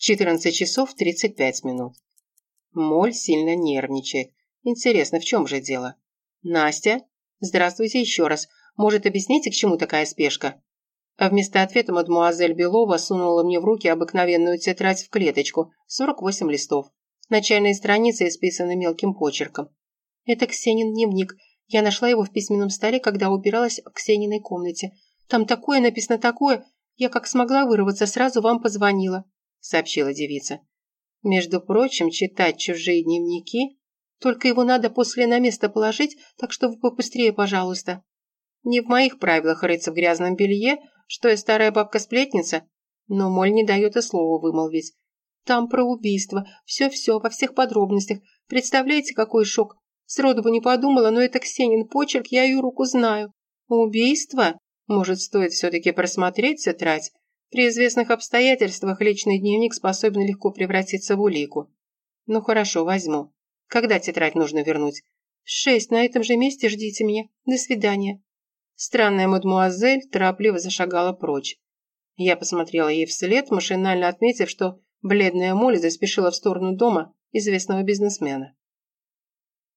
14 часов 35 минут. Моль сильно нервничает. Интересно, в чем же дело? Настя? Здравствуйте еще раз. Может, объясните, к чему такая спешка? А вместо ответа мадмуазель Белова сунула мне в руки обыкновенную тетрадь в клеточку, 48 листов. Начальные страницы исписаны мелким почерком. Это Ксенин дневник. Я нашла его в письменном столе, когда убиралась в Ксениной комнате. Там такое написано такое. Я как смогла вырваться, сразу вам позвонила, сообщила девица. Между прочим, читать чужие дневники, только его надо после на место положить, так что вы побыстрее, пожалуйста. Не в моих правилах рыться в грязном белье, что я старая бабка-сплетница, но Моль не дает и слова вымолвить. Там про убийство, все-все, во всех подробностях. Представляете, какой шок? Сроду бы не подумала, но это Ксенин почерк, я ее руку знаю. Убийство? Может, стоит все-таки просмотреть тетрадь? При известных обстоятельствах личный дневник способен легко превратиться в улику. Ну хорошо, возьму. Когда тетрадь нужно вернуть? шесть, на этом же месте ждите меня. До свидания. Странная мадмуазель торопливо зашагала прочь. Я посмотрела ей вслед, машинально отметив, что бледная Молли заспешила в сторону дома известного бизнесмена.